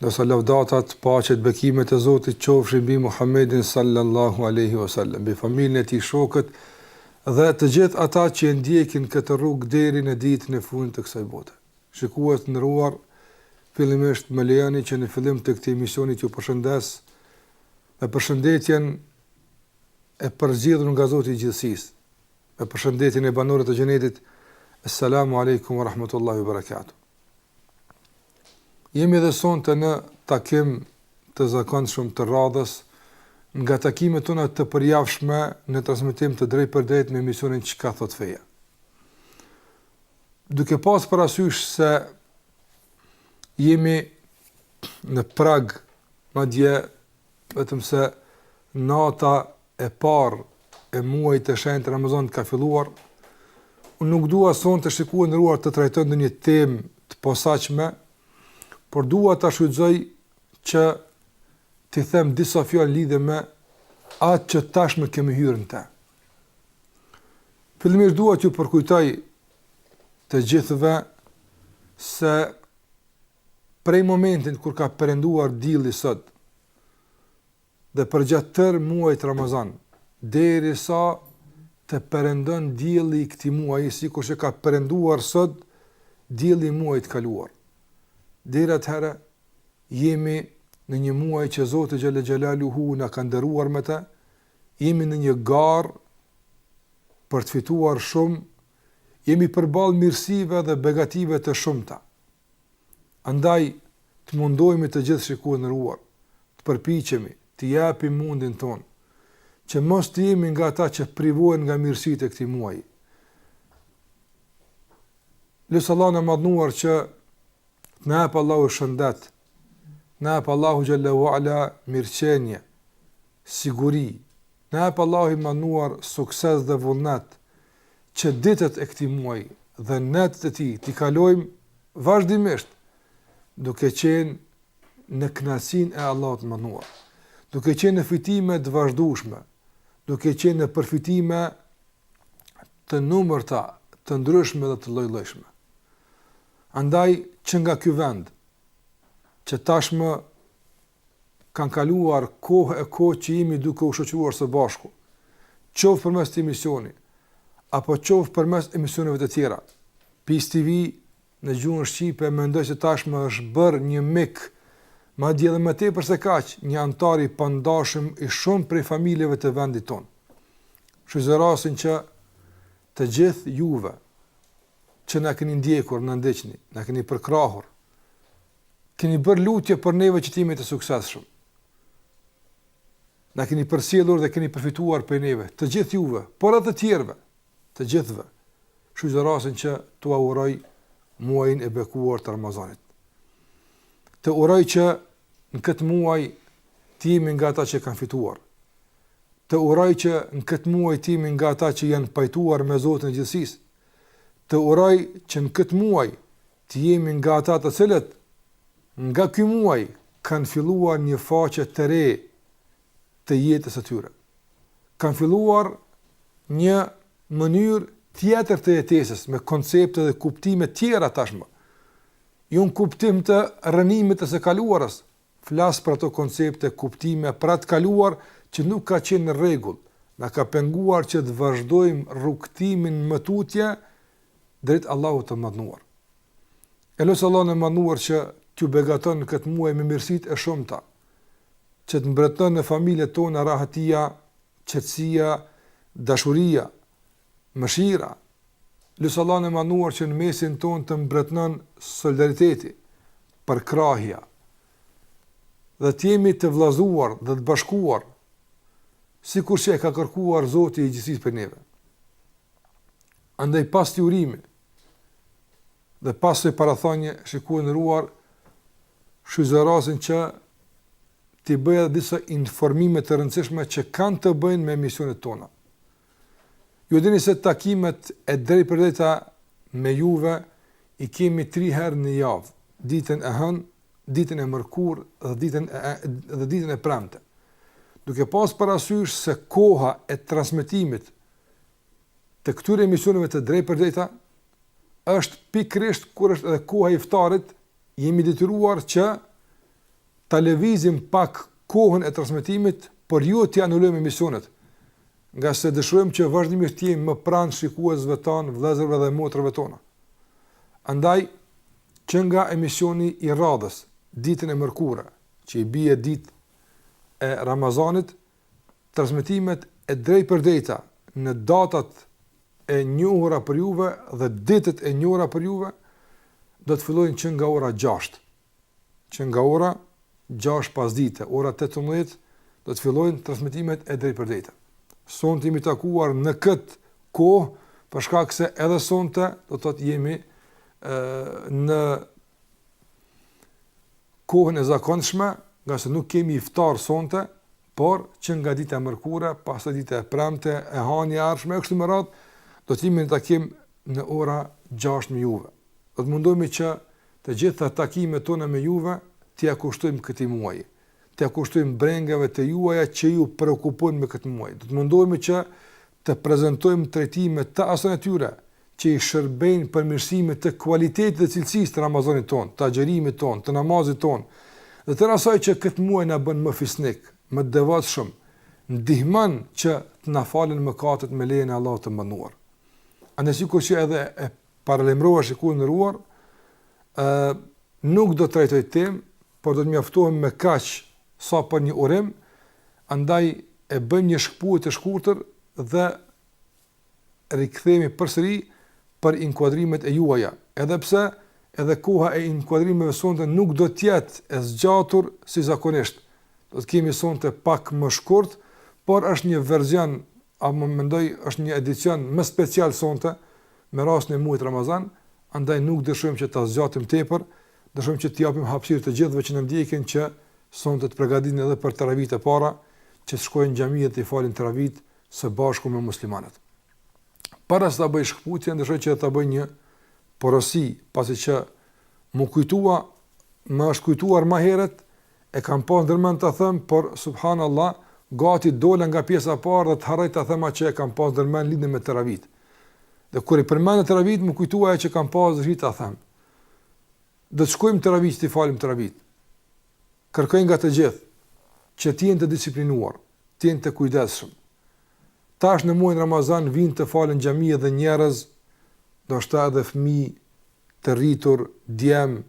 Ndërsa lavdatat, paqja, bekimet e Zotit qofshin mbi Muhammedin sallallahu alejhi ve sellem, mbi familjen e tij, shokët dhe të gjithë ata që e ndjekin këtë rrugë deri në ditën e fundit të kësaj bote. Shikues të nderuar, fillimisht më lejoni që në fillim të këtij emisioni t'ju përshëndes me përshëndetjen e përzgjedhur nga Zoti i gjithësisë, me përshëndetjen e banorëve të xhenetit, Assalamu alaikum wa rahmatullahi wa barakatuh. Jemi dhe sonte në takim të zakonshëm të radhës nga takimet tona të përjavshme në transmetim të drejtpërdrejtë në emisionin Çka thotë feja. Duke pas parasysh se jemi në prag, madje vetëmse nata e parë e muajit të shenjtë të Ramazanit ka filluar, unë nuk dua sonte shikues të nderuar të trajtoj ndonjë temë të posaçme, por dua ta shfrytëzoj që t'i them disa fjalë lidhur me atë që tashmë kemi hyrë në te. Fillimisht dua t'ju përkujtoj të gjithëve se prej momentit kur ka perënduar dielli sot, Dhe përgjatë tërë muajit Ramazan, derisa të perëndon dielli i këtij muaji, sikur që ka perënduar sot dielli i muajit të kaluar. Deri atëherë jemi në një muaj që Zoti xhel-le xhelaluhu na ka nderuar me të, jemi në një garë për të fituar shumë, jemi përballë mirësive dhe begative të shumta. Andaj, të mundohemi të gjithë shikues të nderuar, të përpiqemi, të japim mundin tonë, që mos të jemi nga ata që privohen nga mirësitë e këtij muaji. Lus Allahun e madhnuar që të na jep Allahu shëndet, të na jep Allahu xhel-le ue ala mirëqenje, siguri, të na jep Allahu i madhnuar sukses dhe vullnet, që ditët e këtij muaji dhe netët e tij t'i kalojmë vazhdimisht duke qenë në kënaqësinë e Allahut të madhnuar, duke qenë në fitime të vazhdueshme, duke qenë në përfitime të panumërta, të ndryshme dhe të llojllojshme. Andaj që nga ky vend që tashmë kanë kaluar kohë e kohë që jemi duke u shoqëruar së bashku, qoftë përmes këtij emisioni apo qoftë përmes emisioneve të tjera. Peace TV në gjuhën shqipe mendoj se tashmë është bërë një mik, madje edhe më tepër se kaq, një anëtar i pandashëm i shumë prej familjeve të vendit tonë. Shfrytëzoj rastin që të gjithë juve që na keni ndjekur, na ndiqni, na keni përkrahur, Keni bërë lutje për neve që të jemi të suksesshëm. Na keni përcjellur dhe keni përfituar prej neve, të gjithë juve, por edhe të tjerëve, të gjithëve. Shfrytëzoj rastin që t'ua uroj muajin e bekuar të Ramazanit. Të uroj që në këtë muaj të jemi nga ata që kanë fituar. Të uroj që në këtë muaj të jemi nga ata që janë pajtuar me Zotin e gjithësisë. Të uroj që në këtë muaj Të jemi nga ata të cilët nga ky muaj kanë filluar një faqe të re të jetës së tyre. Kanë filluar një mënyrë tjetër të jetesës me koncepte dhe kuptime të tjera tashmë. Jo në kuptim të rrënimit të së kaluarës, Flas për ato koncepte, kuptime, për atë kaluar që nuk ka qenë në rregull, na ka penguar që të vazhdojmë rrugëtimin më tutje drejt Allahut të Madhnuar. E lus Allahun e Madhnuar që t'ju begaton në këtë muaj me mirësitë e shumta, që të mbretëron në familjet tona rahatia, qetësia, dashuria, mëshira, e lus Allahun e Madhnuar që në mesin tonë të mbretëron solidariteti, përkrahja dhe të jemi të vëllazuar dhe të bashkuar sikur që e ka kërkuar Zoti i gjithësisë prej neve. Andaj pas këtij urimi dhe pas kësaj parathanie shikues të nderuar shfrytëzoj rastin që t'i bëj disa informime të rëndësishme që kanë të bëjnë me emisionet tona. Ju e dini se takimet e drejtpërdrejta me juve i kemi 3 herë në javë, ditën e hënë, ditën e mërkurë dhe ditën e dhe ditën e premte. Duke pas parasysh se koha e transmetimit të këtyre emisioneve të drejtpërdrejta është pikërisht kur është edhe koha e iftarit, jemi detyruar që Ta lëvizim pak kohën e transmetimit, por jo t'i anulojmë emisionet, ngase dëshirojmë që vazhdimisht të jemi më pranë shikuesve tanë, vëllezërve dhe motrave tona. Andaj, që nga emisioni i radhës, ditën e mërkurë, që i bie ditë e Ramazanit, transmetimet e drejtpërdrejta në datat e njohura për juve dhe ditët e njohura për juve do të fillojnë që nga ora gjashtë. që nga ora gjashtë pasdite, ora tetëmbëdhjetë, do të fillojnë transmetimet e drejtpërdrejta. Sonte jemi takuar në këtë kohë, për shkak se edhe sonte do të thotë jemi në kohën e zakonshme, ngase nuk kemi iftar sonte, por që nga dita e mërkure, pastaj dita e premte, e hënia e ardhshme e kështu me radhë, do të jemi në takim në ora 6 me juve. Do të mundohemi që të gjitha takimet tona me juve t'ia kushtojmë këtij muaji, t'ia kushtojmë brengave të juaja që ju preokupojnë me këtë muaj. Do të mundohemi që të prezantojmë trajtime të asaj natyre që i shërbejnë përmirësimit të kualitetit dhe cilësisë të Ramazanit tonë, të agjërimit tonë, të namazit tonë dhe tërë asaj që këtë muaj na bën më fisnik, më të devotshëm, ndihmon që të na falen mëkatet me lejen e Allahut të Madhëruar. Andaj sikur që edhe e Paralajmërova shikues të nderuar, ë nuk do të trajtoj temë, por do të mjaftohem me kaq sa për një urim, andaj e bëjmë një shkëputje të shkurtër dhe rikthehemi përsëri për inkuadrimet e juaja, edhe pse edhe koha e inkuadrimeve sonte nuk do të jetë e zgjatur si zakonisht. Do të kemi sonte pak më shkurt, por është një version, a më mendoj, është një edicion më special sonte, me rastin e muajit Ramazan, andaj nuk dëshirojmë që ta zgjatim tepër, dëshirojmë që t'i japim hapësirë të gjithëve që na ndjekin që sonte të përgatiten edhe për teravitë e para, që të shkojnë në xhami dhe të falin teravitë së bashku me muslimanët. Para se ta bëj shkëputjen, dëshiroj që ta bëj një porosi, pasi që më kujtua, më është kujtuar më herët, e kam pas ndërmend ta them, por subhanallahu, gati dola nga pjesa e parë dhe të harroj ta them atë që e kam pas ndërmend lidhur me teravitë. Dhe kur i përmenda teravitë, m'u kujtua që kam pas dëshirë ta them. Do të shkojmë teravitë, t'i falim teravitë. Kërkoj nga të gjithë, që të jenë të disiplinuar, të jenë të kujdesshëm. Tash në muajin Ramazan, vijnë të falen xhami edhe njerëz, ndoshta edhe fmij, të rritur, djem,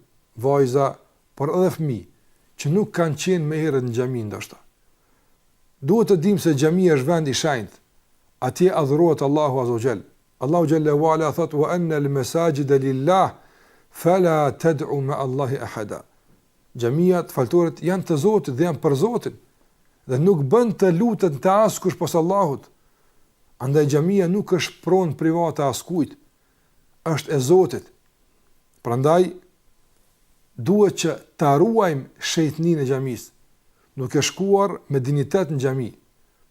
vajza, por edhe fëmijë, që nuk kanë qenë më herët në xhami ndoshta. Duhet të dimë se xhamia është vend i shenjtë, atje adhurohet Allahu azza wa jall. Allahu xhalla wa ala thotë wa anna al-masajida lillah fala tad'u ma'a Allahi ahada. Xhamiat, faltoret janë të Zotit dhe janë për Zotin dhe nuk bën të lutet askush pos Allahut. Andaj xhamia nuk është pronë private e askujt, është e Zotit. Prandaj duhet që ta ruajmë shejtninë e xhamisë, duke shkuar me dinjitet në xhami,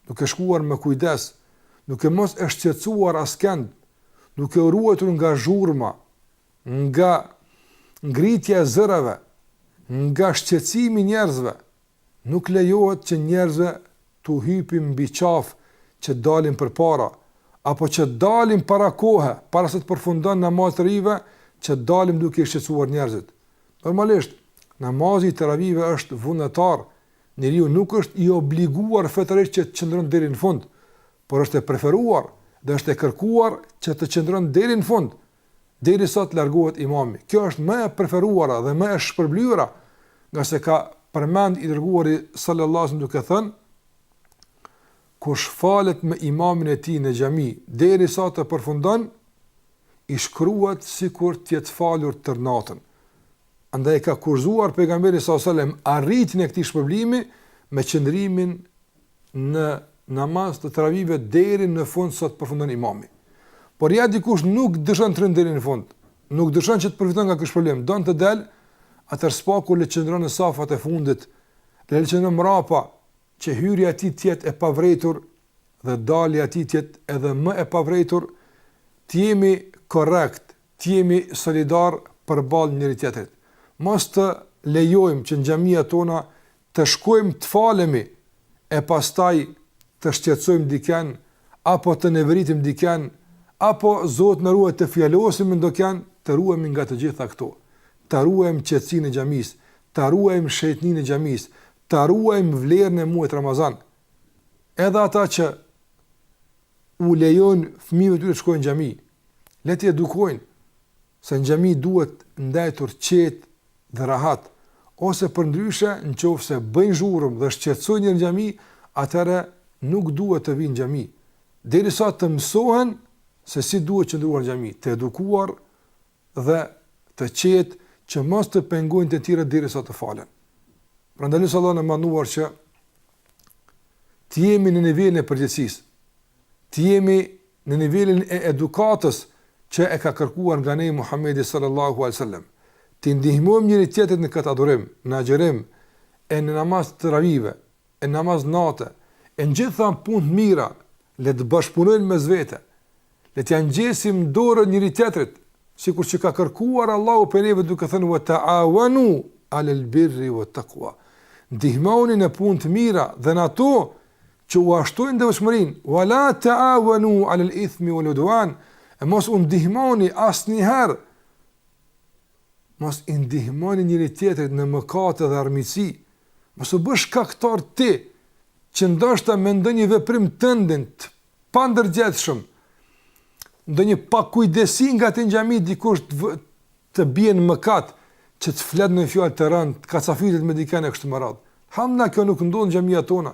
duke shkuar me kujdes, duke mos e shqetësuar askënd, duke u ruajtur nga zhurma, nga ngritja e zërave, nga shqetësimi i njerëzve, Nuk lejohet që njerëzve t'u hypim mbi qafë që dalim përpara, apo që dalim para kohe, para se të përfundon namazi i teravive, që dalim duke i shqetësuar njerëzit. Normalisht, namazi i teravive është vullnetar, njeriu nuk është i obliguar fetarisht që të qëndron deri në fund, por është e preferuar dhe është e kërkuar që të qëndron deri në fund, derisa të largohet imami. Kjo është më e preferuara dhe më e shpërblyera, ngase ka përmend i dërguari sallallahu alajhi wasallam duke thënë, kush falet me imamin e tij në xhami derisa të përfundon i shkruhet sikur të jetë falur tërë natën. Andaj ka kushtëzuar pejgamberi sallallahu alajhi wasallam arritjen e këtij shpërblimi me qëndrimin në namaz të teravive deri në fund sa të përfundon imami. Por ja dikush nuk dëshon të rrinë deri në fund, nuk dëshon që të përfiton nga ky shpërblim, don të del, atëherë së paku le të qëndron në safat e fundit, le të qëndron mrapa, që hyrja e tij të jetë e pavërejtur, dhe dalja e tij të jetë edhe më e pavërejtur, të jemi korrekt, të jemi solidarë përballë njëri-tjetrit. Mos të lejojmë që në xhamia tona të shkojmë të falemi e pastaj të shqetësojmë dikënd apo të neveritim dikënd apo Zoti na ruajtë të fjalosemi me ndokënd, të ruhemi nga të gjitha këto, ta ruajmë qetësinë e xhamisë, ta ruajmë shenjtërinë e xhamisë, ta ruajmë vlerën e muajit Ramazan. Edhe ata që u lejojnë fëmijëve të tyre të shkojnë në xhami, le t'i edukojnë, se në xhami duhet ndejtur qetë dhe rahat, ose përndryshe në qoftë se bëjnë zhurmë dhe shqetësojnë njerëz në xhami, atëherë nuk duhet të vijnë në xhami, derisa të mësohen se si duhet qëndruar në xhami, të edukuar dhe të qetë që mos të pengojnë të tjerët derisa të falen. Prandaj lus Allahun e Madhëruar që të jemi në nivelin e përgjegjësisë, të jemi në nivelin e edukatës që e ka kërkuar nga ne Muhamedi sallallahu alejhi ve sellem, t'i ndihmojmë njëri-tjetrit në këtë adhurim, në agjërim, e në namaz të teravive, e në namaz nate, e në gjitha punë të mira, le të bashkëpunojmë mes vete, le t'ia zgjasim dorën njëri-tjetrit, sikur që ka kërkuar Allahu prej neve duke thënë, "Wa ta'awanu 'ala al-birri wat-taqwa", ndihmohuni në punë të mira dhe në ato që ua shtojnë devotshmërinë, "Wa la ta'awanu 'ala al-ithmi wal-'udwan", e mos u ndihmoni asnjëherë, mos i ndihmoni njëri-tjetrit në mëkate dhe armiqësi, mos u bë shkaktar ti që ndoshta me ndonjë veprim tëndin të pandërgjegjshëm, ndonjë pakujdesi nga ti në xhami dikush të bie në mëkat që të flet ndonjë fjalë të rëndë, të kacafytet me dikën e kështu me radhë. Alhamdulillah kjo nuk ndodh në xhamiat tona,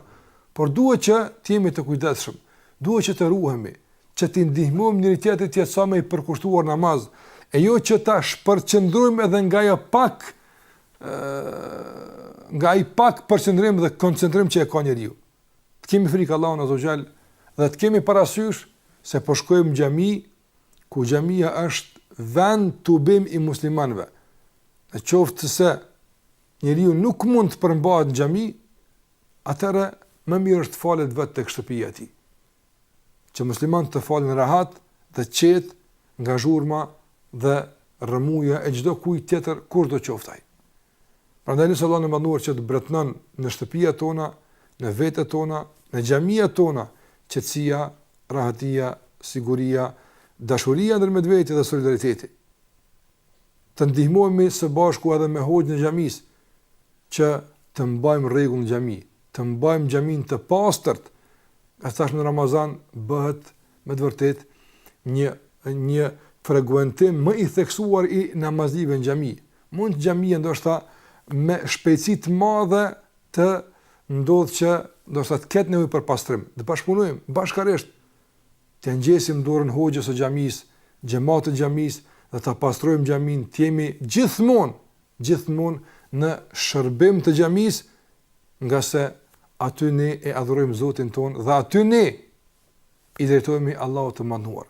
por duhet që të jemi të kujdesshëm, duhet që të ruhemi, që të ndihmojmë njëri tjetrin të jetë sa më i përkushtuar në namaz, e jo që ta shpërqendrojmë edhe nga ajo pak ë nga ai pak përqendrim dhe koncentrim që e ka njeriu. të kemi frikë Allahun Azza wa Jall dhe të kemi parasysh se po shkojmë në xhami, ku xhamia është vend tubim i muslimanëve. Në qoftë se njeriu nuk mund të përmbahet në xhami, atëherë më mirë është të falet vetë tek shtëpia e tij. që muslimanët të falen rehat dhe qetë nga zhurma dhe rrëmuja e çdo kujt tjetër kushdo qoftë ai. Prandaj lusim Allahun e madhëruar që të mbretëron në shtëpia tona, në vendet tona, në xhamia tona, qetësia, rahatia, siguria, dashuria ndërmjet veti dhe solidariteti. të ndihmohemi së bashku edhe me hoxhën e xhamisë që të mbajmë rregull në xhami, të mbajmë xhaminë të pastërt, ngase tash në Ramazan bëhet me të vërtetë një një frekuentim më i theksuar i namazive në xhami. Mund xhamia ndoshta me shpejtësi të madhe të ndodhë që ndoshta të ketë nevojë për pastrim. Të bashkëpunojmë bashkarisht T'ia ngjesim dorën hoxhës së xhamisë, xhematit të xhamisë dhe ta pastrojmë xhaminë, të jemi gjithmonë, gjithmonë në shërbim të xhamisë, ngase aty ne e adhurojmë Zotin tonë dhe aty ne i drejtohemi Allahut të Madhëruar.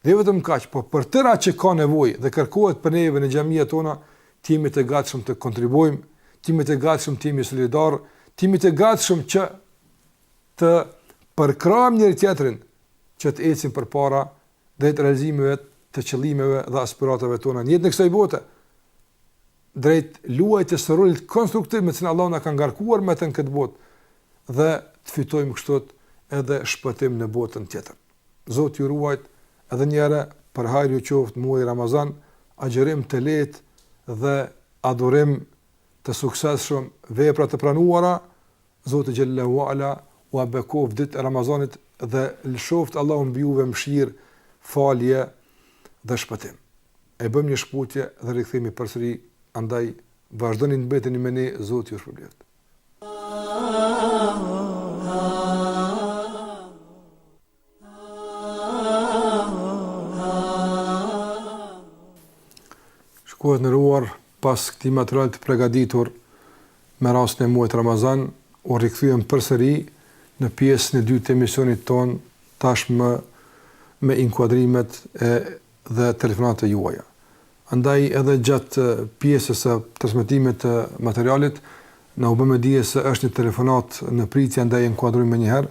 Dhe jo vetëm kaq, po për tëra që ka nevojë dhe kërkohet për neve në xhamia tona, të jemi të gatshëm të kontribuojmë, të jemi të gatshëm të jemi solidar, të jemi të gatshëm që të përkrahim njëri-tjetrin që të ecim përpara drejt realizimeve të qëllimeve dhe aspiratave tona në jetën e kësaj bote, drejt luajtjes së rolit konstruktiv me të cilin Allahu na ka ngarkuar me të në këtë botë dhe të fitojmë kështu edhe shpëtim në botën tjetër. Zoti ju ruajt edhe një herë për hajr ju qoftë muaji Ramazan, agjërim të lehtë dhe adhurim të suksesshëm, vepra të pranuara Zoti xhel-le ue ala ua bekoftë ditët e Ramazanit dhe lëshoftë Allahu mbi juve mëshirë, falje dhe shpëtim. E bëjmë një shkëputje dhe rikthehemi përsëri, andaj vazhdoni të mbeteni me ne, Zoti ju shpërbleftë. Shikues të nderuar, pas këtij materiali të pregaditur me rastin e muajit Ramazan, u rikthyem përsëri në pjesën e dytë të emisionit tonë tashmë me inkuadrimet edhe telefonatat e juaja. Andaj edhe gjatë pjesës së transmetimit të materialit, na u bë me dije se është një telefonatë në pritje, andaj inkuadrojmë menjëherë.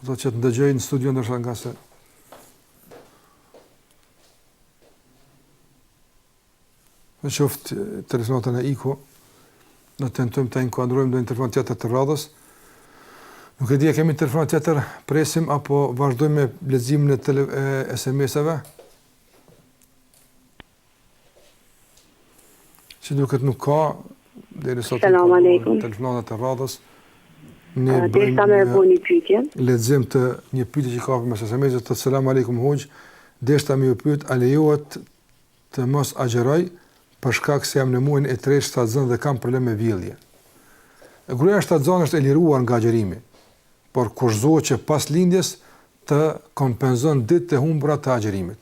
Do të të të dëgjojmë në studio në shanga se. Në qoftë telefonatën e iko, ne do të tentojmë të inkuadrojmë ndonjë telefon tjetër të radhës. Nuk e di a kemi telefon tjetër, presim apo vazhdojmë me leximin e, e SMS-eve. Si duket nuk ka, dhe në sotë në përmojnë telefonatët e radhës, ne bëjmë një lexim të një pyetje që ka përmes SMS-it, thotë selam alejkum hoxhë, deshta me ju pyt, a lejohet të mos agjëroj, për shkak se jam në muajin e tretë shtatzënë dhe kam problem me vjellje. Gruaja shtatzënë është e liruar nga agjërimi, por kushtëzohet që pas lindjes t'i kompenzon ditët e humbura të agjërimit.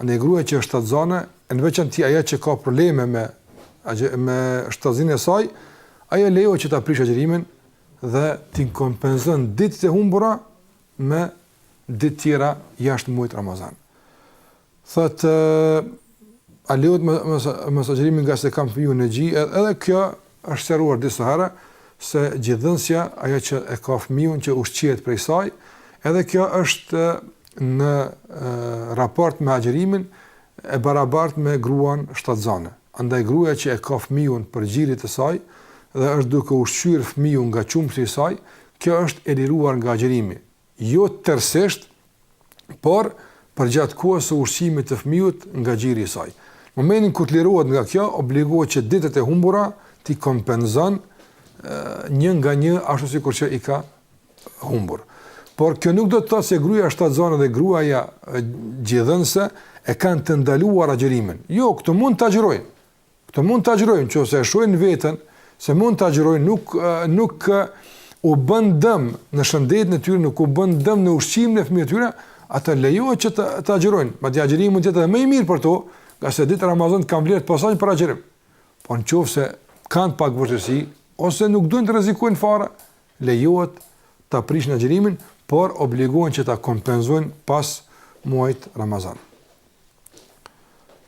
Andaj gruaja që është shtatzane, në veçanti ajo që ka probleme me me shtatzëninë e saj, ajo lejohet që ta prish agjërimin dhe t'i kompenzon ditët e humbura me ditë tjera jashtë muajit Ramazan. Thotë, a lejohet mosagjërimi ngase kam fëmiju në gji, edhe kjo është sqaruar disa herë, se gjidhënësja, ajo që e ka fëmijun që ushqehet prej saj, edhe kjo është në raport me agjërimin, e barabartë me gruan shtatzane. Andaj gruaja që e ka fëmijun prej gjirit të saj, dhe është duke ushqyer fëmijun nga qumështi i saj, kjo është e liruar nga agjërimi, jo tërësisht, por përgjatë kohës së ushqimit të fëmijut nga gjiri i saj. Në momentin kur të lirohet nga kjo, obligohet që ditët e humbura t'i kompenzon një nga një ashtu sikur që i ka humbur. Por kjo nuk do të thotë se gruaja shtatzënë dhe gruaja gjidhënëse e kanë të ndaluar agjërimin. Jo, këto mund të agjërojnë, Këto mund të agjërojnë, në qoftë se e shohin veten, se mund të agjërojnë, nuk, nuk u bën dëm në shëndetin e tyre, nuk u bën dëm në ushqimin e fëmijës të tyre, ato lejohet që të, të agjërojnë. Madje agjërimi mund të jetë edhe më i mirë për to, ngase ditët e Ramazanit kanë vlerë të posaçme për agjërim. Po në qoftë se kanë pak vështirësi, ose nuk dojnë të rrezikojnë fare, lejohet ta prishin agjërimin, por obligohen që ta kompenzojnë pas muajit Ramazan.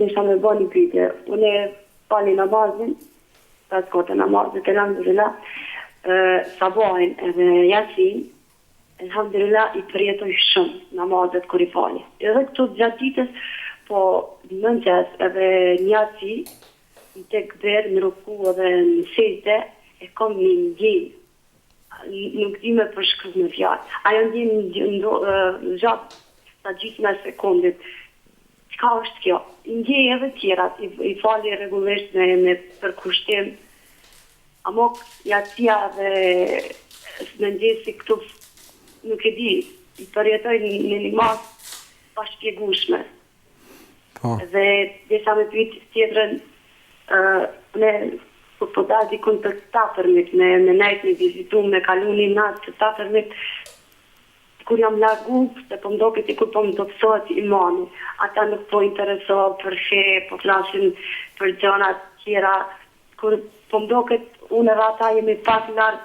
Desha me ba një pyetje. Unë e fali namazin, pesë kohët e namazit, elhamdulillah, sabahin edhe jacinë, elhamdulillah i përjetoj shum namazet kur i fali. Edhe ktu gjatë ditës, po në mëngjes edhe në jaci, në tekbir, në ruku edhe në sexhde e kom ni ndjenjë Nuk di me përshkru me fjalë. Ajo ndjenjë zgjat sa gjysma e sekondit. Çka është kjo? I ndjej edhe të tjerat, i fali rregullisht me përkushtim. Amo jacia dhe mëngjesi këtu nuk e di, i përjetoj në një masë të pashpjegueshme. Po. Dhe desha me pyet tjetrën, ë me kur po dal dikun te të afërmit me me nejt me vizitu me kalu një natë te të afërmit kur jam largu se po mdoke sikur po më dobësohet imani ata nuk po interesohen për fe po flasin për gjona tjera sikur po mdoket unë dhe ata jemi pak larg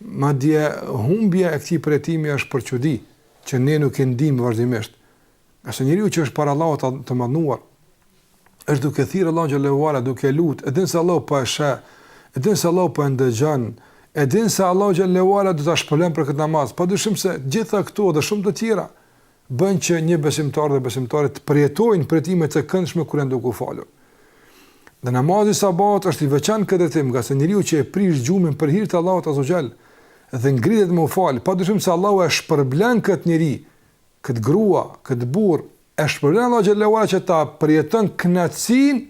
Madje, humbja e këtij përjetimi është për çudi, që ne nuk e ndiejmë vazhdimisht. Ngase njeriu që është para Allahut të Madhnuar, është duke thirrë Allahun xhele ue ala, duke lutur, e din se Allahu po e sheh, e din se Allahu po e ndëgjon, e din se Allahu xhele ue ala do ta shpërblen për këtë namaz. Padyshim se të gjitha këto dhe shumë të tjera bëjnë që një besimtar dhe besimtare të përjetojnë përjetime të këndshme kur janë duke u falur. Dhe namazi i sabahut është i veçantë në këtë drejtim, ngase njeriu që e prish gjumin për hir të Allahut azze ue xhel dhe ngrihet me u fal, padyshim se Allahu e shpërblen këtë njeri, këtë grua, këtë burrë, e shpërblen Allahu xhele ue ala që ta përjeton kënaqësinë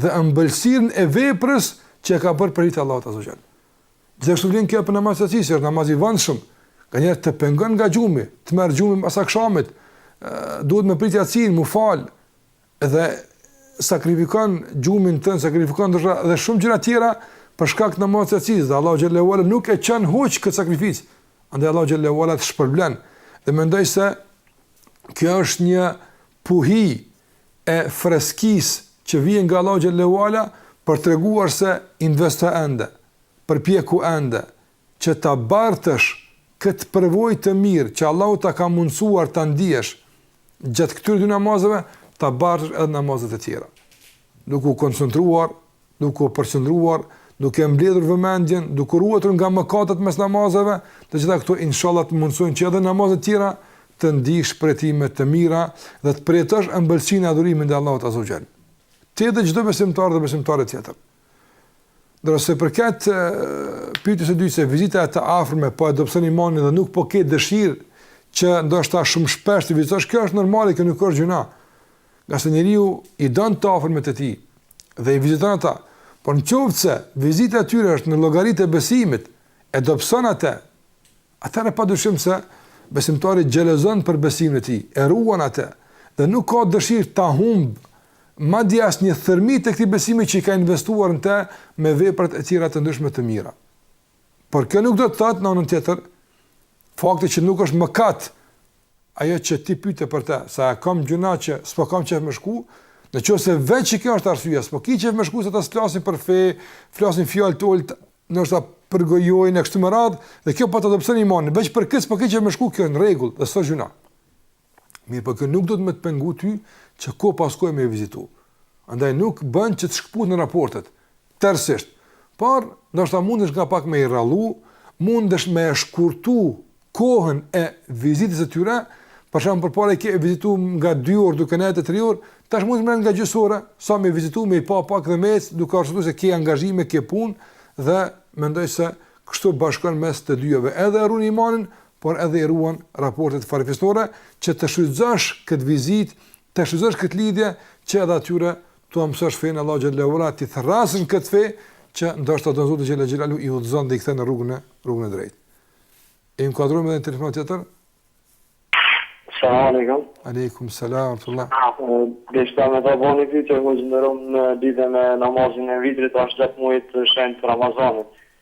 dhe ëmbëlsirën e veprës që e ka bërë për hir të Allahut azza xal. Gjithashtu vlen kjo për namaz të jacisë, është namaz i vonshëm, nganjëherë të pengon nga gjumi, të merr gjumi mas akshamit, duhet me prit jacinë, m'u falë, dhe sakrifikon gjumin tënd, sakrifikon ndryshe dhe shumë gjëra tjera për shkak të namazit të jacisë dhe Allahu xhele ue ala nuk e çon huq këtë sakrificë. Andaj Allahu xhele ue ala të shpërblen. Dhe mendoj se kjo është një puhi e freskisë që vjen nga Allahu xhele ue ala për të treguar se investo ende, përpjeku ende që ta bartësh këtë përvojë të mirë që Allahu ta ka mundësuar ta ndiesh gjatë këtyre dy namazeve ta bartësh edhe në namazet e tjera duke u koncentruar duke u përqëndruar, duke mbledhur vëmendjen, duke u ruajtur nga mëkatet mes namazeve, të gjitha këto inshallah të mundësojnë që edhe namazet tjera të ndihesh prej tyre më të mira dhe të përjetosh ëmbëlsinë e adhurimit ndaj Allahut Azza wa Jall. Ti dhe çdo besimtar dhe besimtare tjetër. Ndërsa i përket pyetjes së dytë se vizita e të afërmve po e dobëson imanin dhe nuk po ke dëshirë që ndoshta shumë shpesh të vizitosh, kjo është normale, kjo nuk është gjynah. Ngase njeriu i don të afërmit e tij, dhe i viziton ata, por në qoftë se vizita e tyre është në llogari të besimit, e dobëson atë, atëherë pa dyshim se besimtari xhelozon për besimin e tij, e ruan atë, dhe nuk ka dëshirë ta humb, madje asnjë thërrmi të këtij besimi që i ka investuar në te me veprat e tjera të ndryshme të mira. Por kjo nuk do të thotë në anën tjetër, fakti që nuk është mëkat ajo që ti pyte për te, se a kam gjynah që s'po kam qef me shku, në qoftë se veç që kjo është arsuja, s'po ki qef me shku se ata s'flasin për fe, flasin fjalë të ulëta, ndoshta përgojojnë e kështu me radhë, dhe kjo po ta dobson imanin, veç për kët s'po ki qef me shku, kjo n'rregull, dhe s'o gjynah. Mirëpo kjo nuk do të thotë me të pengu ty që kohë pas kohe me vizitu. Andaj nuk bën që të shkëputen raportet. tërësisht, por ndoshta mundesh nga pak me i rrallu, mundesh me e shkurtu kohën e vizitës së tyre, për shembull përpara i ke vizituar nga 2 orë duke nejtë 3 orë, tash mundesh me nejt nga gjysore, sa me vizitu, me i pa pak dhe me ec, duke arsytu se ke angazhime, ke punë dhe mendoj se kështu bashkon mes të dyjave, edhe e ruan imanin, por edhe i ruan raportet farefisnore, që të shfrytëzosh këtë vizitë Të shfrytëzosh këtë lidhje që edhe atyre t'ua mësosh fenë e Allahut xhele ue ala, t'i thërrasësh në këtë fe që ndoshta do Zoti xhela xhelalu i udhëzon dhe i kthen në rrugën e rrugën e drejtë. E inkuadrojmë edhe një telefonatë tjetër. Selam alejkum. Aleikum selam rahmetullah. Deshta me ta ba ni pyetje hoxhë i nderum në lidhje me namazin e vitrit tash gjatë muajit të shenjtë të Ramazanit.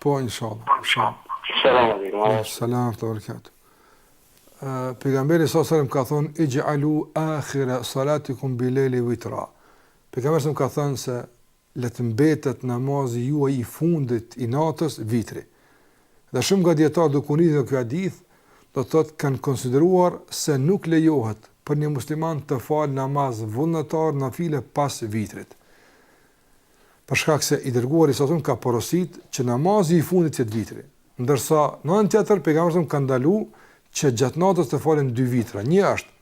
Po inshallah. Po inshallah. Selam alejkum. Wa alejkum selam wa rahmetullah. Pejgamberi sa selam ka thon ij'alu akhira salatikum bi layli witra. Pejgamberi sa ka thon se le të mbetet namazi juaj i fundit i natës vitri. Dhe shumë nga dijetarët duke u nisë nga ky hadith, do të thot kanë konsideruar se nuk lejohet për një musliman të fal namaz vullnetar nafile pas vitrit. për shkak se i dërguari sa ka porosit që namazi i fundit të jetë vitri, ndërsa në anën tjetër pejgamberi sa ka ndalu që gjatë natës të falen dy vitra. Një është.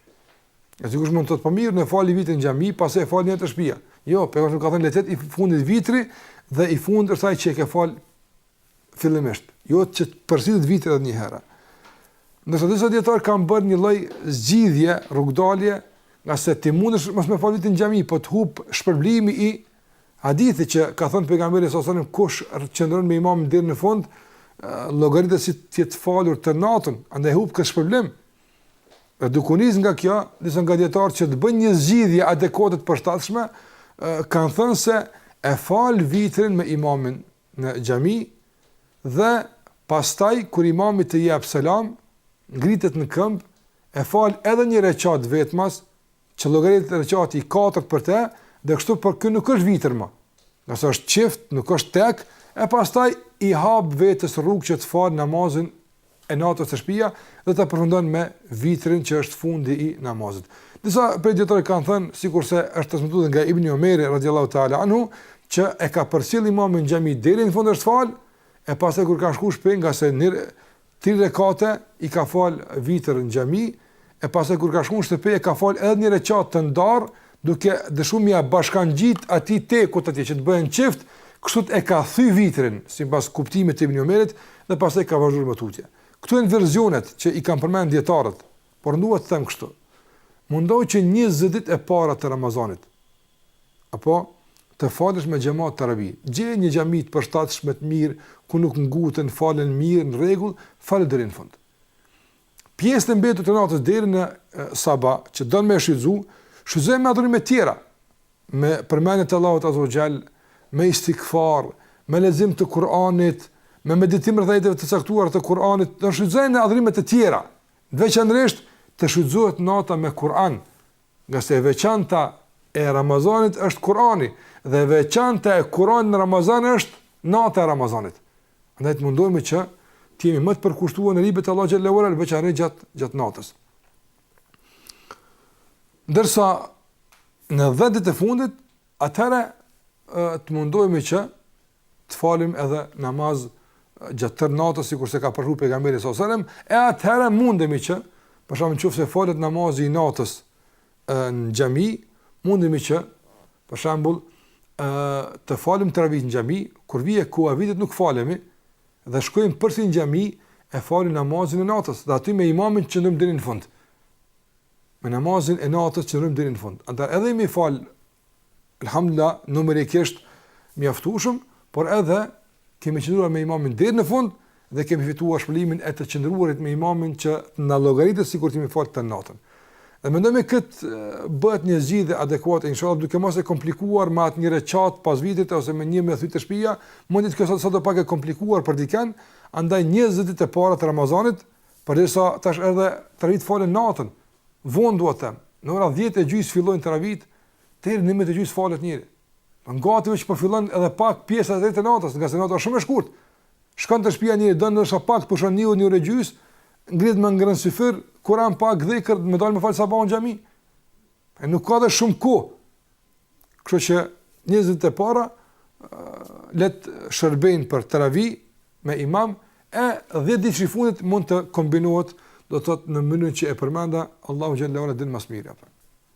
E dikush mund të thotë po mirë, e fali vitrin në xhami, pastaj e fali një te shtëpia. Jo, pejgamberi ka thënë le të jetë i fundit vitri dhe i fundit është ai që e ke fal fillimisht, jo që të përsëritet vitri edhe një herë. Ndërsa disa dijetarë kanë bërë një lloj zgjidhje, rrugdalje, ngase ti mundesh mos me fal vitrin në xhami, po të hup shpërblimi i hadithit që ka thënë pejgamberi s.a.s., kush qëndron me imam deri në fund, llogaritet si të jetë falur tërë natën, andaj e hup këtë shpërblim. Dhe duke u nis nga kjo, disa nga dijetarët që të bëjnë një zgjidhje adekuate të përshtatshme, kanë thënë se e fal vitrin me imamin në xhami dhe pastaj kur imami të jep selam ngritet në këmbë e fal edhe një rekat vetmas që llogaritet rekati i katërt për të dhe kështu për, ky nuk është vitër ma ngase është çift nuk është tek e pastaj i hap vetes rrugë që të fal namazin e natës te shpia dhe ta përfundon me vitrin që është fundi i namazit. Disa prej dijetarëve kanë thënë, sikurse është transmetuar nga Ibn Omeri radhiyallahu ta'ala anhu, që e ka përcjell imamin në xhami deri në fund është fal, e pastaj kur ka shku n'shpi, ngase tri rekate i ka fal vitrin në xhami, e pastaj kur ka shku në shtëpi e ka fal edhe një rekat të ndarë duke dëshu me ia bashkangjit atij tekut atje që të bëhen çift, kështu e ka thy vitrin, sipas kuptimit të ibn Omerit, dhe pastaj ka vazhdu më tutje. Këto janë verzionet që i kanë përmend dijetarët, por unë dua të them kështu. Mundohu që njëzet ditët e para të Ramazanit, po, të falesh me xhemat teravi, gjej një xhami të përshtatshme, të mirë, ku nuk nguten, falen mirë, në rregull, fale deri në fund. Pjesën e mbetur të natës deri në saba që don me shfrytzu, shfrytëzoje me adhurime të tjera, me përmendje të Allahut azza wa jall, me istighfar, me lexim të Kur'anit, me meditim rreth ajeteve të caktuara të Kur'anit, të shfrytëzojmë me adhurime të tjera. Veçanërisht të shfrytëzohet nata me Kur'an, ngase e veçanta e Ramazanit është Kur'ani dhe e veçanta e Kur'anit në Ramazan është nata e Ramazanit. Andaj të mundohemi që të jemi më të përkushtuar në librin e Allahut xhel-le ve ala, veçanërisht gjatë, gjatë natës. Ndërsa, në dhjetë netët e fundit, atëherë të mundohemi që të falim edhe namaz gjatë tërë natës, sikurse ka vepru pejgamberi s.a.s. E atëherë mundemi që, për shembull në qoftë se falet namazi i natës në xhami, mundemi që Për shembull, të falim teravi në xhami, kur vjen koha e vitrit nuk falemi dhe shkojmë përsëri në xhami e falim namazin e natës dhe aty me imamin qëndrojmë deri në fund. Me namazin e natës qëndrojmë deri në fund. Andaj edhe jemi fal Alhamdulillah, numerikisht mjaftueshëm, por edhe Kemi qëndruar me imamin deri në fund dhe kemi fituar shpërblimin e të qëndruarit me imamin që na llogaritet sikur të kemi fal tërë natën. Dhe mendoj me kët bëhet një zgjidhje adekuate inshallah duke mos e komplikuar me atë një rekat pas vitrit ose me një me thy te shtëpia, mund të thotë sado pak e komplikuar për dikën, andaj 20 ditët e para të Ramazanit, përderisa tash edhe teravit falen natën. Vonë dua të them, në orën 10 e gjys fillojnë teravit, deri në 11 e gjys falet njeri. Gati veç po fillon edhe pak pjesa e tretë e natës, ngase nata është shumë e shkurtë. Shkon te shtëpia njeri don ndoshta pak pushon një orë, një orë gjys, ngrihet me ngrën syfyr, Kuran, pak dhikër, me dal me fal sabahun n'xhami. Ai nuk ka dhe shumë kohë. Kështu që 20 të para le të shërbejnë për teravi me imam e 10 ditët e fundit mund të kombinohet do të thotë në mënyrën që e përmenda Allahu xhele ue ala din më së miri apo.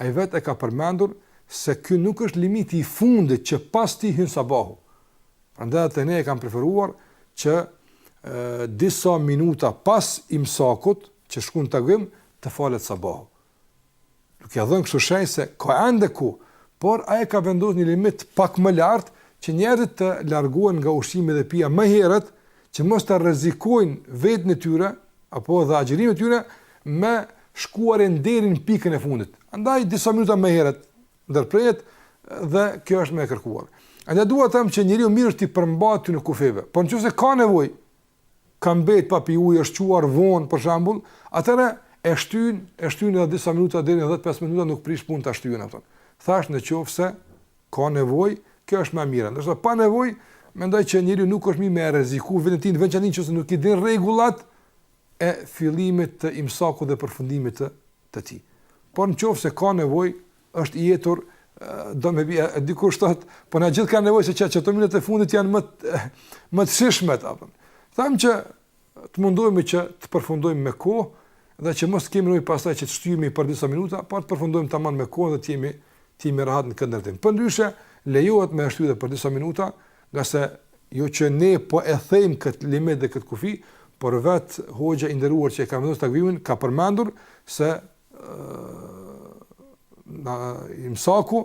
Ai vetë e ka përmendur se ky nuk është limiti i fundit që pas tij hyn sabahu. Prandaj edhe te ne e kanë preferuar që disa minuta pas imsakut që shkrun n'takvim, të falet sabahu, duke dhënë kështu shenjë se ka ende kohë, por ai ka vendos një limit pak më lartë që njerëzit të largohen nga ushqimi dhe pija më herët që mos të rrezikojnë veten e tyre apo edhe agjërimin e tyre me shkuarjen deri në pikën e fundit. Andaj disa minuta më herët ndërprehet dhe kjo është më e kërkuar. Andaj dua të them që njeriu mirë është t'i përmbahet kufijve. Po nëse ka nevojë, ka mbet pa pi ujë, është çuar vonë për shembull, atëherë e shtyn, e shtyn edhe disa minuta deri në 10-15 minuta nuk prish punë ta shtyn atë. Thash në qoftë se Ka nevojë, kjo është më e mira. Ndërsa pa nevojë, mendoj që njeriu nuk është mirë me e rreziku veten e tij, veçanërisht nëse nuk i din rregullat e fillimit të imsakut dhe përfundimit të të tij. Por në qoftë se ka nevojë, është i etur, do me pi, a dikush thotë, po na gjithë kanë nevojë se qato minutat e fundit janë më më të shijshme, tha. Them që të mundohemi që të përfundojmë me kohë dhe që mos të kemi nevojë pastaj që të shtyhemi për disa minuta, por të përfundojmë tamam me kohë dhe të jemi të jemi rahat në këtë drejtim. Përndryshe, lejohet me e shty edhe për disa minuta, ngase jo që ne po e thejmë këtë limit dhe këtë kufi, por vetë hoxha i nderuar që e ka vendos takvimin, ka përmendur se imsaku,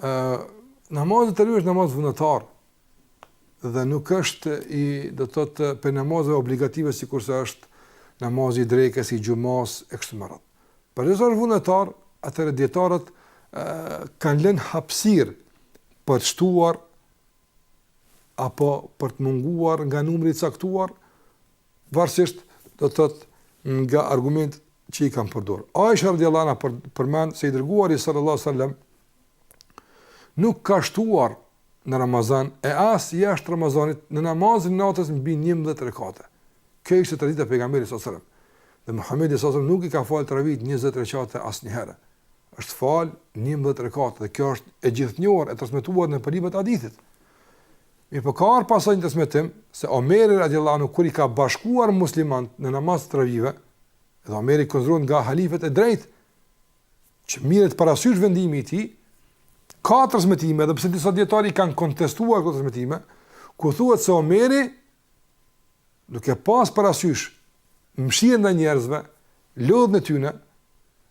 Ë namazi i teravisë është namaz vullnetar dhe nuk është i do të thotë prej namazeve obligative sikurse është namazi i drekës i xhumasë e kështu me radhë. Përderisa është vullnetar, atëherë dietarët kanë lënë hapësirë për të shtuar apo për të munguar nga numri i caktuar Varësisht, do të thotë, nga argumentet që i kanë përdor. Aisha radhiyallahu anha për, përmend se i dërguari sallallahu alaihi wasallam nuk ka shtuar në Ramazan e as jashtë Ramazanit në namazin e natës mbi 11 rekate. Kjo ishte tradita e pejgamberit sallallahu alajhi wasallam. Dhe Muhamedi sallallahu alajhi wasallam nuk i ka falë travit 20 rekate asnjëherë. Është fal 11 rekate dhe kjo është e gjithnjohur e transmetuar në librat e hadithit. Mirëpo ka ardhur pastaj një transmetim se Omeri radiallahu anhu kur i ka bashkuar muslimanët në namaz të travive, dhe Omeri konsiderohet nga halifet e drejtë që merret parasysh vendimi i tij, ka transmetime edhe pse disa dijetarë i kanë kontestuar këto transmetime, ku thuhet se Omeri duke pas parasysh mëshirën ndaj njerëzve, lodhjen e tyne,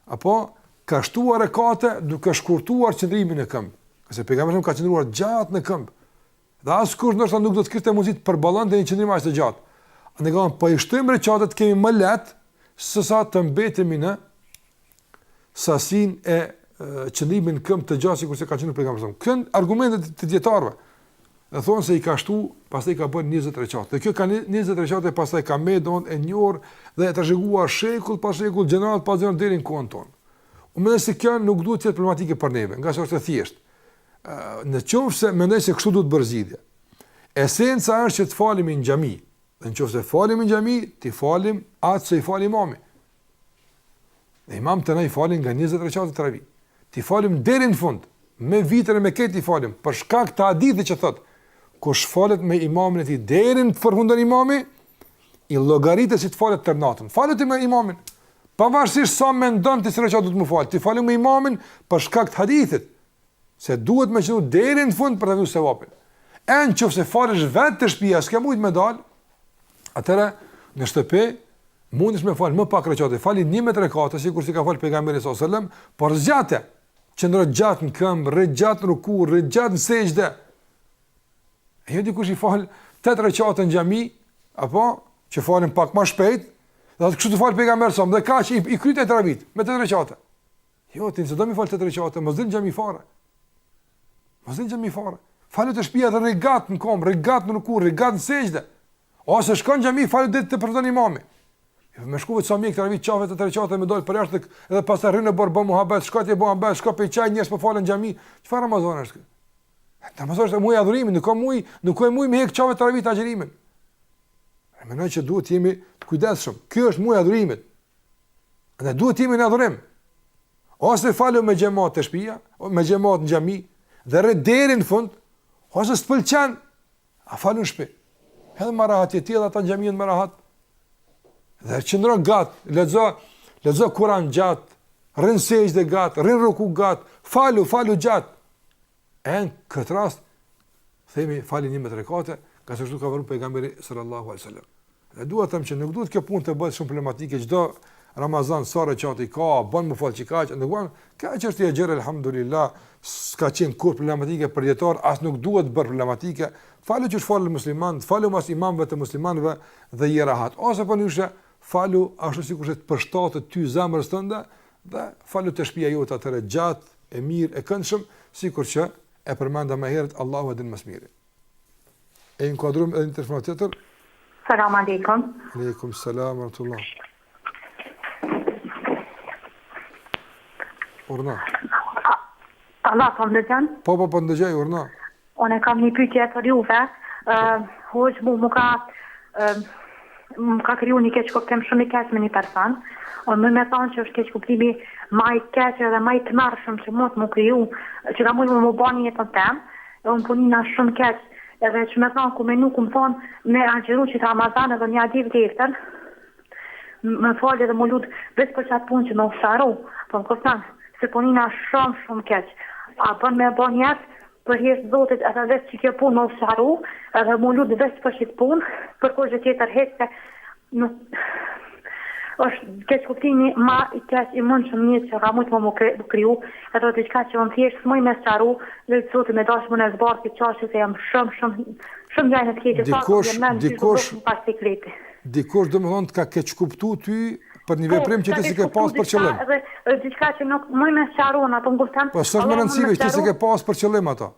apo ka shtuar rekate duke shkurtuar qëndrimin në këmbë. Se pejgamberi ka qëndruar gjatë në këmbë, dhe askush ndoshta nuk do të kishte mundësi të përballonte një qëndrim aq të gjatë. Ne po i shtojmë rekatet, ta kemi më lehtë sesa të mbetemi në sasinë e qëndrimit në këmbë të gjatë sikurse ka qëndru pejgamberi sallallahu alajhi wasallam. Këto janë argumentet e dijetarëve që thonë se i ka shtu, pastaj i ka bërë 20 rekate. Dhe kjo ka, 20 rekate pastaj ka mbetun e njohur dhe e trashëguar shekull pas shekull gjeneratë pas gjenerate deri në kohën tonë. Unë mendoj se kjo nuk duhet të jetë problematike për neve, ngase është e thjeshtë. Në qoftë se mendoj se kështu duhet bërë zgjidhja. Esenca është që të falemi në xhami. Në qoftë se falemi në xhami, t'i falim ato që i fal imami. Dhe imamët na i falin nga 20 rekate travi. T'i falim deri në fund, me vitër e me krejt t'i falim, për shkak të hadithit që thotë, kush falet me imamin e tij deri të përfundon imami, i llogaritet si të falet tërë natën. Fale ti me imamin, pavarësisht sa mendon ti se rekate duhet me falë, t'i falim me imamin për shkak të hadithit. Se duhet me qëndru deri në fund për të fitu sevapin. E në qoftë se falesh vetë te shpia, s'ke mujtë me dalë, atëherë në shtëpi, mundesh me falë më pak rekate, fali 11 rekate, sikurse ka falë pejgamberi s.a.s. Por zgjate, qëndro gjatë në këmbë, rri gjatë në ruku, rri gjatë në sexhde. E jo dikush i falë 8 rekate në xhami, apo, që falen pak ma shpejt, dhe thotë kështu është falë pejgamberi s.a.s. dhe kaq, i, i kryen travitë me 8 rekate. Jo, ti nëse do me i falë 8 rekate, mos dil në xhami fare. Mos dil në xhami fare. Falu te shpia dhe rri gjatë në kom, rri gjatë në ruku, rri gjatë në sexhde. Ose shko në xhami, falu deri të përfundon imami. Jo, me shku veç sa me i hek travitë qafe 8 rekate, me dalë përjashta dhe pastaj rrinë e bëjnë muhabet, shkojnë e bëjnë muhabet, shkojnë pinë çaj, njerëzit po falen në xhami. Çfarë Ramazani është ky? Ramazani është muaj adhurimi, nuk ka muaj, nuk ka muaj me hekë qafe travitë, agjërimin. E mendoj që duhet të jemi të kujdesshëm. Ky është muaj i adhurimit. Ne duhet të jemi në adhurim. Ose falu me xhemat te shtëpia, me xhemat në xhami dhe rri deri në fund, ose s'të pëlqen, a falu n'shtëpi. Edhe më rahat ti edhe ata n'xhami më rahat. Dhe qëndro gjat, lexo, lexo Kur'an gjat, rri n'sexhde gjat, rri n'ruku gjat, falu, falu gjat. E në këtë rast, themi fali njëmbëdhjetë rekate, ngase kështu ka vepru pejgamberi sallallahu alejhi ve selam. Dhe dua të them që nuk duhet kjo punë të bëhet shumë problematike, çdo Ramazan, sa reqate i ka, bën me fal kaq, nuk bën kaq, çështje e gjërë, alhamdulillah, s'ka qenë kurrë problematike për dijetarë, as nuk duhet bërë problematike, falu qysh falen muslimanët, falu mas imamve të muslimanve dhe je rahat, ose përndryshe, falu ashtu sikur të përshtatet ty zemrës tënde, Dhe falu te shpia jote atëherë gjat e mir e këndshëm sikur që e përmenda më herët Allahu e din më së miri. E inkuadrojmë edhe një telefonatë tjetër. Selam aleikum. Aleikum selam rahmetullah. Urdhno. Alo, po më dëgjon? Po po po ndëgjoj urdhno. Unë kam një pyetje për juve. Ë, hoxhë, mu m'u ka ë m'u ka kriju një keqkuptim shumë i keq me një person. Unë muj me thonë që është keqkuptimi ma i keq edhe ma i tmerrshëm që munet m'u kriju, që ka mujt m'u ba në jetën tem. E unë po nina shumë keq. Edhe me thonë, a bon me thonë me agjëru qit Ramazan edhe me ja di vlerën. Me u fal edhe mu lut veç për qat punë që me u sqaru, po n'kuptim, se po nina shum shum keq, a bën me bo nijet për hir të zotit edhe veç që kjo punë me u sqaru, edhe mu lut veç për qit punë, për kurrë gjë tjetër hiç se është keqkuptimi ma i keq i mundshëm që ka mujt me mu kriju, edhe është diçka që un thjesht s'muj me sqaru, veç zoti me dash mun e zbardh këtë çashtje se jam shum shum shum gjendje të keqe sa po vjen men qysh po bëhet një parë sikleti. Dikush domethënë të ka keqkuptu ty për një veprim që ti s'e ke pas për qëllim. Po, është diçka që nuk mund me sqaru në këtë kuptim. Po s'është me rëndësi veç ti s'e ke pas për qëllim ato.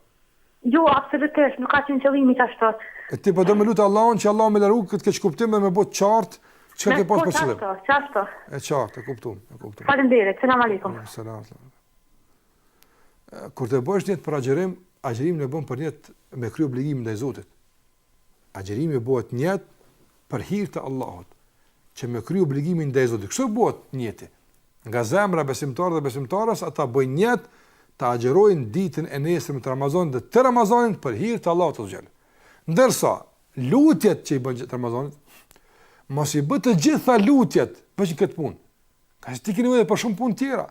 Jo, absolutisht, nuk ka qenë qëllimi i atillë. E ti po do me lut Allahun që Allahu me largu këtë keqkuptim dhe me bë të qartë çka ke pas për qëllim. Po, çfarë? E qartë, e kuptuam, e kuptuam. Faleminderit, selam aleikum. Selam. Kur të bësh një për agjërim, agjërimin e bën për nijet me kry obligim ndaj Zotit. Agjërimi bëhet nijet për hir të Allahut, që me kry obligimin ndaj Zotit. Kështu bëhet nijeti. Nga zemra besimtarit dhe besimtares ata bëjnë nijet ta agjërojnë ditën e nesërme të Ramazanit dhe tërë Ramazanin për hir të Allahut azze ve xhel. Ndërsa lutjet që i bën gjatë Ramazanit mos i bë të gjitha lutjet veç për këtë punë. Ngase ti ke nevojë për shumë punë tjera.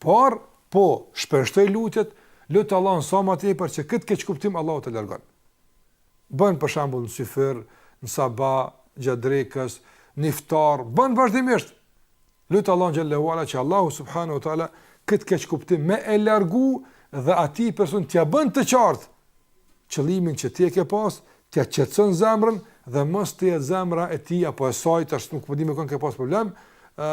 Por, po, shpeshtoji lutjet, lute Allahun sa ma tepër që këtë keqkuptim Allahu të largon. Bën për shembull në syfyr, në saba, gjatë drekës, në iftar, bën vazhdimisht. Lute Allahun xhel-le ue ala që Allahu subhanahu wa taala këtë keqkuptim me e largu dhe atij person t'ia bën të qartë qëllimin që ti e ke pas, t'ia qetëson zemrën dhe mos të jetë zemra e tij apo e saj, tash nuk po di me kon ke pas problem, ë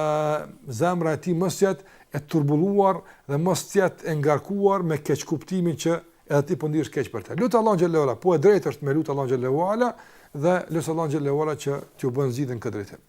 zemra e tij mos të jetë e turbulluar dhe mos të jetë e ngarkuar me keqkuptimin që edhe ti po ndihesh keq për të. Lute Allahun xhel-le ue ala, po e drejtë është me lut Allahun xhel-le ue ala dhe lute Allahun xhel-le ue ala që t'ju bën zgjidhje në këtë drejtim.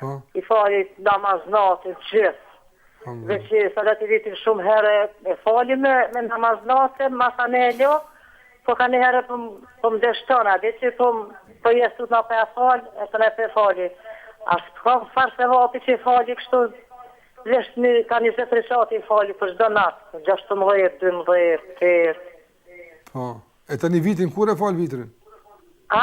Po. I fali namaz natë gjithë. Po. Dhe që salati vitrin shumë herë e fali me, me namaz natë, ma sa me e lo, po kanjëherë po, po më deshton, a dhe që po, po jes të nga për e fali, e të nga për e fali. A së të kam farë se vapi që i fali kështu, dhe shtë një, ka njëzet rekate i fali për çdo natë, në gjashtëmbëdhjetë, dymbëdhjetë, të Po. E tani vitrin, kur e fali vitrin? A?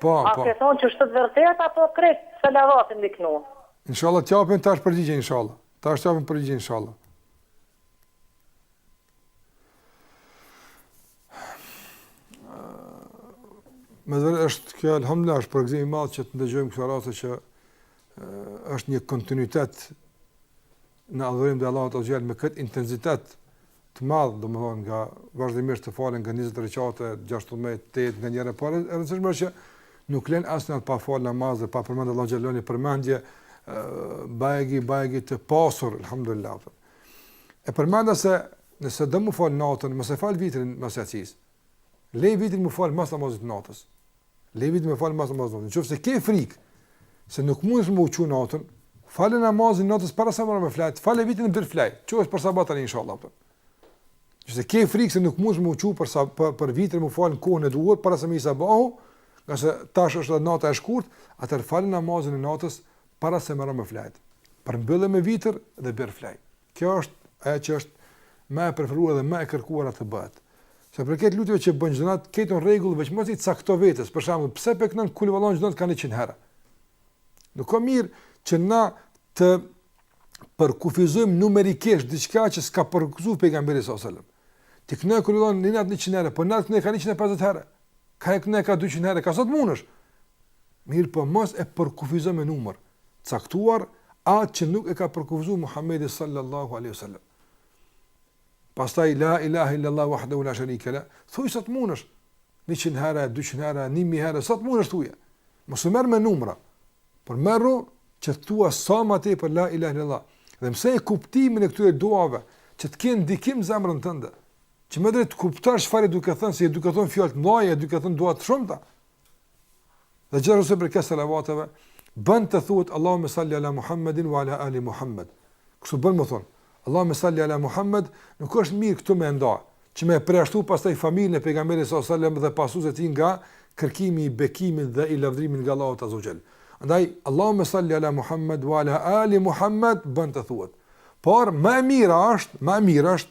Po, po. A ka, thonë që është e vërtetë apo krejt salavatin me knu? Inshallah të japim tash përgjigje inshallah. Tash të japim përgjigje inshallah. E dhe është kjo alhamdulillah është përgëzim i madh që të ndëgjojmë kësi raste që është një kontinuitet në adhurim ndaj Allahut azze ue xhel me këtë intensitet të madh, domethënë nga vazhdimisht të falen nga 20 rekate, 16, 8 nga njëherë, por, e rëndësishme është që nuk lën asnjë natë pa fal namaz dhe pa përmend Allahun xhel-le, një përmendje bajagi bajagi të pasur, alhamdulillah. E përmenda se nëse do m'u fal natën, mos e fal vitrin mas jacisë. Leje vitrin m'u fal mas namazit të natës. Leje vitrin m'u fal mas namazit të natës. Nëse ke frikë se nuk mundesh me u çu natën, fale namazin e natës para se me ra me fjet, fale vitrin e bjer fle, çohesh për sabah tani inshallah. Për. Nëse ke frikë se nuk mundesh me u çu për sa për, për vitrin me fal në kohën e duhur para se me hy sabahu, ngase tash është edhe nata e shkurt, atëherë fale namazin e natës para se me ra me fjet. Përmbylle me vitër dhe bjer fle. Kjo është ajo që është më e preferuar dhe më e kërkuara të bëhet. Sa për këtë lutje që bën çdo natë, krejt në rregull veç mos i cakto vetes. Për shembull, pse pe knon kulvallahun çdo natë ka 100 herë. Nuk ka mirë që na të përkufizojmë numerikisht diçka që s'ka përkufizuar pejgamberi alejhi selam. Ti knon kulvallahun një natë 100 herë, po natën knon ka 150 herë. Ka knon ka 200 herë, ka sa t'mundesh. Mirëpo mos e përkufizo me numër. caktuar atë që nuk e ka përkufzu Muhammedi sallallahu alaihi wasallam. Pastaj la ilaha illallah wahdahu la sharika la, thuaj sa të mundesh. 100 herë, 200 herë, 1000 herë, sa të mundesh thuaj. Mos u merr me numra. Por merru që të thua sa më tepër la ilaha illallah. Dhe mësoje kuptimin e këtyre duave që të kenë ndikim në zemrën tënde. Që më drejt të kuptosh çfarë je duke thënë, se je duke thënë fjalë të mëdha, duke thënë dua të shumta. Dhe gjithashtu sa i përket salavateve bën të thuhet Allahumma salli ala Muhammedin wa ala ali Muhammed. Kështu bën me thon. Allahumma salli ala Muhammed, nuk është mirë këtu me nda, që me përjashtu pastaj familjen e pejgamberit sallallahu alajhi wasallam dhe pasuesit e tij nga kërkimi i bekimit dhe i lavdërimit nga Allahu azza wa xhal. Andaj Allahumma salli ala Muhammed wa ala ali Muhammed bën të thuhet. Por më e mira është, më e mira është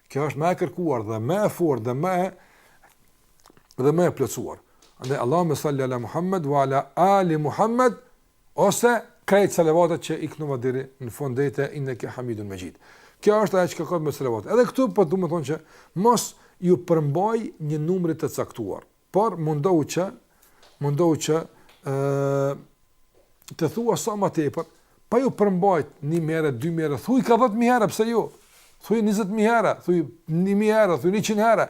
Kjo është më e kërkuar dhe më e fortë dhe më e dhe më e plotësuar. Andaj Allahumme salli ala Muhammed wa ala ali Muhammed ose krejt salavatet që i këndojmë deri në fund deri te inneke Hamidun mexhid. Kjo është ajo që ka të bëjë me salavatet. Edhe këtu po du me thonë që mos ju përmbaj një numrit të caktuar. Por mundohu që mundohu që ë të thua sa më tepër, pa ju përmbajt një mijë herë, dy mijë herë, thuj ka dhjetë mijë herë, pse jo? Thuj njëzet mijë herë, thuj një mijë herë, thuj njëqind herë,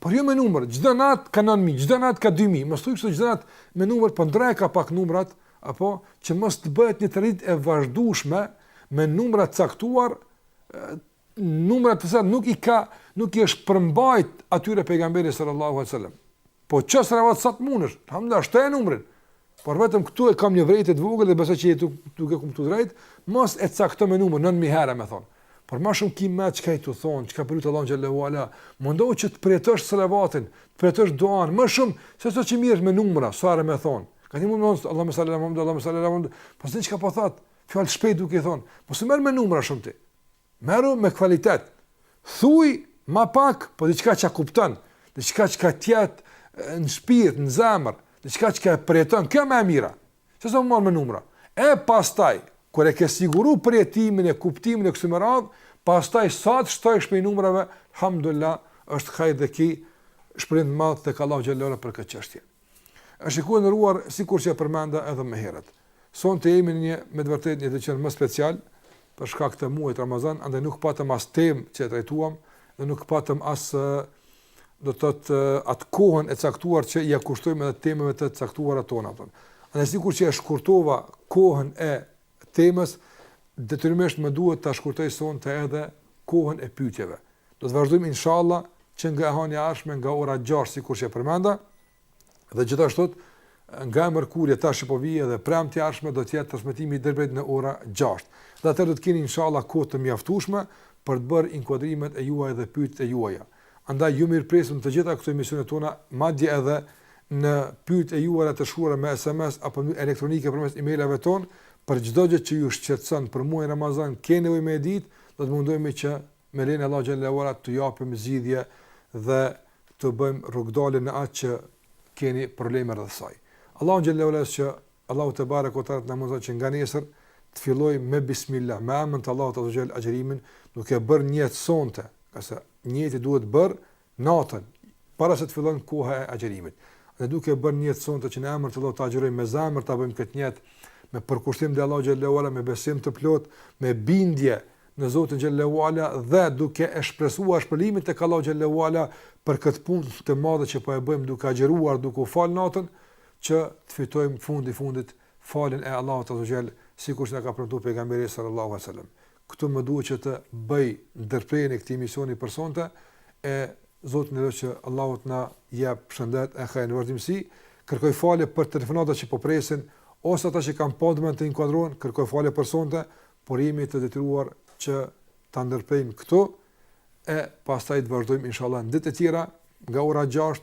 por jo me numër, çdo natë ka nëntë mijë, çdo natë ka dy mijë, mos thuj kështu çdo natë me numër, por po ndërroji ka pak numrat, apo që mos të bëhet një traditë e vazhdueshme, me numra të caktuar, numra të cilat nuk i ka, nuk i është përmbajt atyre pejgamberi sallallahu alaihi wasallam. Po salavat sa të mundesh, alhamdulillah, shtoje numrin. Por vetëm këtu e kam një vërejtje të vogël dhe besoj që jeni duke kuptuar drejt, mos e cakto me numër 9000 herë me thon. Por më shumë ki mend çka je tu thon, çka po lut Allahun xhalla wa ala, mundohu që të përjetosh salavatin, të përjetosh duan më shumë se sa që merresh me numra, sa herë me thon. Ka një mund mos Allahu sallallahu alaihi wasallam, Allahu sallallahu alaihi wasallam, po çka po thot? Fjalë shpejt duke i thon. Mos u merr me numra shumë ti. Merru me kvalitet. Thuaj ma pak, po diçka që kupton, diçka çka të jetë në shpirt, në zemër, diçka që e përjeton, kjo ma e mira. Se sa me u marr me numra. E pastaj, kur e ke siguru përjetimin e kuptimin e kështu me radhë, pastaj sa të shtojsh prej numrave, alhamdulillah, është hajr dhe ki shpërblim të madh tek Allahu xhalla wa ala për këtë çështje. E shikues të nderuar sikur që e përmenda edhe më herët. Sonte jemi në një me të vërtetë një edicion më special për shkak të muajit Ramazan, andaj nuk patëm as temë që e trajtuam dhe nuk patëm as do të thotë atë kohën e caktuar që ia kushtojmë edhe temave të caktuara tona. Andaj sikur që e shkurtova kohën e temës, detyrimisht më duhet ta shkurtoj sonte edhe kohën e pyetjeve. Do të vazhdojmë inshallah që nga e hënia e ardhshme nga ora 6 sikur që përmenda. Dhe gjithashtu nga e mërkurja tash që po vjen dhe premtja e ardhshme do të jetë transmetimi i drejtpërdrejtë në ora 6. Dhe atëherë do të keni inshallah kohë të mjaftueshme për të bërë inkuadrimet e juaja dhe pyetjet e juaja. Andaj ju mirëpresim në të gjitha këto emisione tona, madje edhe në pyetjet e juaja të shkruara me SMS apo elektronike përmes emailave tonë, për çdo gjë që ju shqetëson për muajin Ramazan, keni nevojë me e ditë, do të mundohemi që me lejen e Allahut xhele ue ala t'u japim zgjidhje dhe t'u bëjmë rrugëdalje në atë që keni probleme rreth saj. Allahu xhele ue ala që Allahu tebareke ue teala të na mundëson që nga nesër të fillojmë me bismillah, me emrin e Allahut azze ue xhel agjërimin, duke bërë nijet sonte, ngase nijeti duhet bërë natën para se të fillon koha e agjërimit. Dhe duke bërë nijet sonte që në emër të Allahut të agjërojmë me zemër ta bëjmë këtë nijet, me përkushtim ndaj Allahut xhele ue ala, me besim të plot, me bindje në Zotin xhele ue ala dhe duke e shpresua shpërblimin tek Allahu xhele ue ala për këtë punë të madhe që po e bëjmë duke agjëruar, duke u falë natën, që të fitojmë fundi fundit faljen e Allahut azza wa jall sikur që na ka premtuar pejgamberi sallallahu alaihi wasallam. Këtu më duhet që të bëj ndërprerjen e këtij emisioni për sonte e uroj që Allahu të na jap shëndet e hajr në vazhdimësi. Kërkoj falje për telefonata që po presin ose ata që kanë pas ndërmend të inkuadrohen, kërkoj falje për sonte, por jemi të detyruar që ta ndërprejmë këtu e pastaj të vazhdojmë inshallah në ditët e tjera nga ora 6